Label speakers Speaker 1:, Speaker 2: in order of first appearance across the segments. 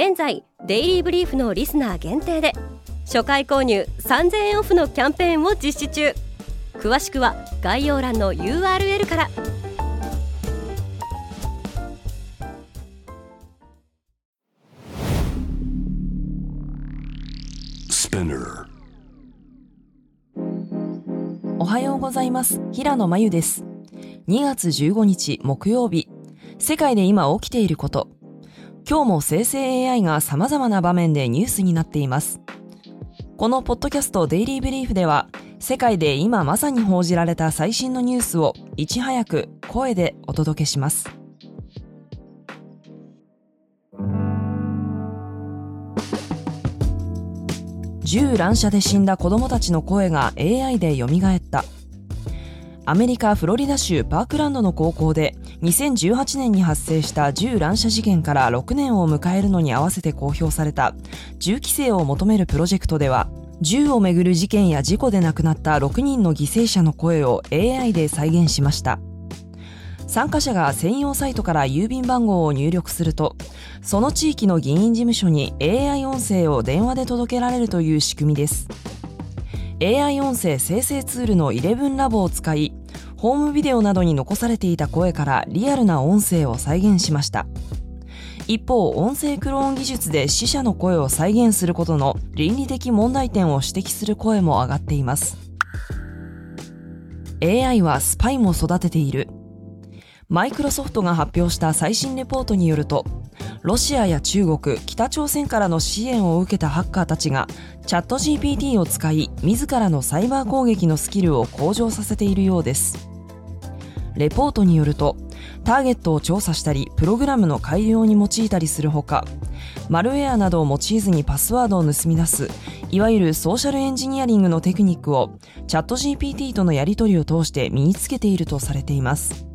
Speaker 1: 現在デイリーブリーフのリスナー限定で初回購入3000円オフのキャンペーンを実施中。詳しくは概要欄の URL から。
Speaker 2: おはようございます。平野真由です。2月15日木曜日。世界で今起きていること今日も生成 AI が様々な場面でニュースになっています。このポッドキャストデイリーブリーフでは世界で今まさに報じられた最新のニュースをいち早く声でお届けします。銃乱射で死んだ子供たちの声が AI で蘇った。アメリカ・フロリダ州パークランドの高校で2018年に発生した銃乱射事件から6年を迎えるのに合わせて公表された。銃規制を求めるプロジェクトでは銃をめぐる事件や事故で亡くなった6人の犠牲者の声を AI で再現しました。参加者が専用サイトから郵便番号を入力するとその地域の議員事務所に AI 音声を電話で届けられるという仕組みです。AI 音声生成ツールの11ラボを使いホームビデオなどに残されていた声からリアルな音声を再現しました。一方音声クローン技術で死者の声を再現することの倫理的問題点を指摘する声も上がっています。AI はスパイも育てている。マイクロソフトが発表した最新レポートによるとロシアや中国、北朝鮮からの支援を受けたハッカーたちがチャット GPT を使い自らのサイバー攻撃のスキルを向上させているようです。レポートによるとターゲットを調査したりプログラムの改良に用いたりするほかマルウェアなどを用いずにパスワードを盗み出すいわゆるソーシャルエンジニアリングのテクニックをチャット GPT とのやり取りを通して身につけているとされています。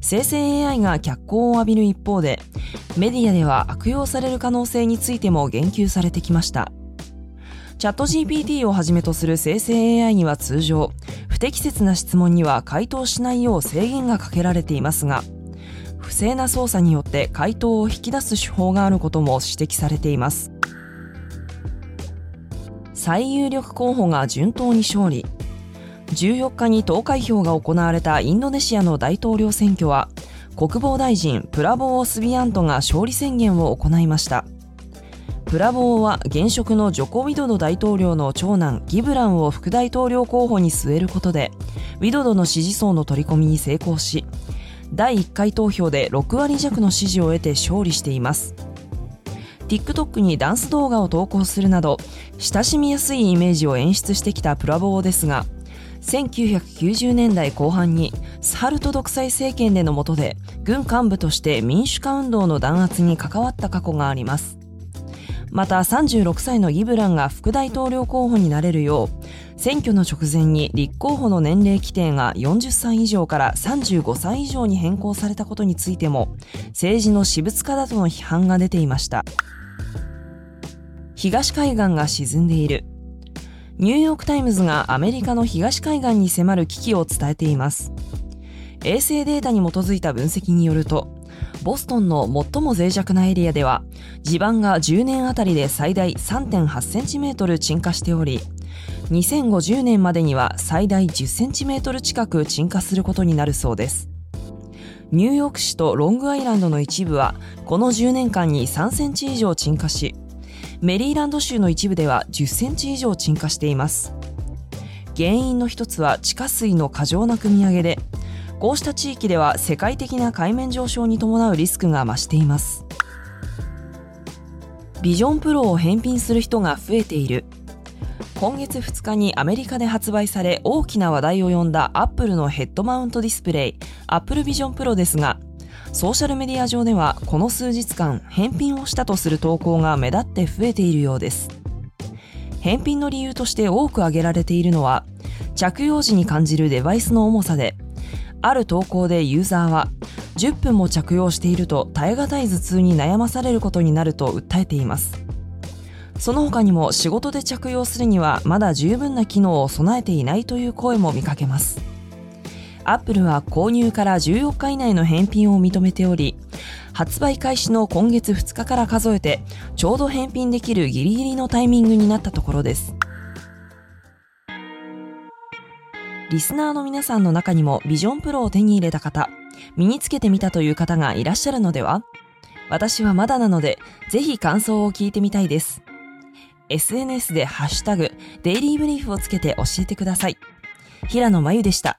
Speaker 2: 生成 AI が脚光を浴びる一方でメディアでは悪用される可能性についても言及されてきました。チャット GPT をはじめとする生成 AI には通常不適切な質問には回答しないよう制限がかけられていますが不正な操作によって回答を引き出す手法があることも指摘されています。最有力候補が順当に勝利。14日に投開票が行われたインドネシアの大統領選挙は国防大臣プラボー・スビアントが勝利宣言を行いました。プラボーは現職のジョコ・ウィドド大統領の長男ギブランを副大統領候補に据えることでウィドドの支持層の取り込みに成功し第1回投票で6割弱の支持を得て勝利しています。TikTok にダンス動画を投稿するなど親しみやすいイメージを演出してきたプラボーですが1990年代後半にスハルト独裁政権での下で軍幹部として民主化運動の弾圧に関わった過去があります。また36歳のギブランが副大統領候補になれるよう選挙の直前に立候補の年齢規定が40歳以上から35歳以上に変更されたことについても政治の私物化だとの批判が出ていました。東海岸が沈んでいる。ニューヨークタイムズがアメリカの東海岸に迫る危機を伝えています。衛星データに基づいた分析によると、ボストンの最も脆弱なエリアでは、地盤が10年あたりで最大3.8センチメートル沈下しており、2050年までには最大10センチメートル近く沈下することになるそうです。ニューヨーク市とロングアイランドの一部は、この10年間に3センチ以上沈下し、メリーランド州の一部では10センチ以上沈下しています。原因の一つは地下水の過剰な汲み上げでこうした地域では世界的な海面上昇に伴うリスクが増しています。ビジョンプロを返品する人が増えている。今月2日にアメリカで発売され大きな話題を呼んだアップルのヘッドマウントディスプレイアップルビジョンプロですがソーシャルメディア上ではこの数日間返品をしたとする投稿が目立って増えているようです。返品の理由として多く挙げられているのは着用時に感じるデバイスの重さである投稿でユーザーは10分も着用していると耐え難い頭痛に悩まされることになると訴えています。その他にも仕事で着用するにはまだ十分な機能を備えていないという声も見かけます。アップルは購入から14日以内の返品を認めており発売開始の今月2日から数えてちょうど返品できるギリギリのタイミングになったところです。リスナーの皆さんの中にもビジョンプロを手に入れた方身につけてみたという方がいらっしゃるのでは私はまだなのでぜひ感想を聞いてみたいです。SNS でハッシュタグデイリーブリーフをつけて教えてください。平野真由でした。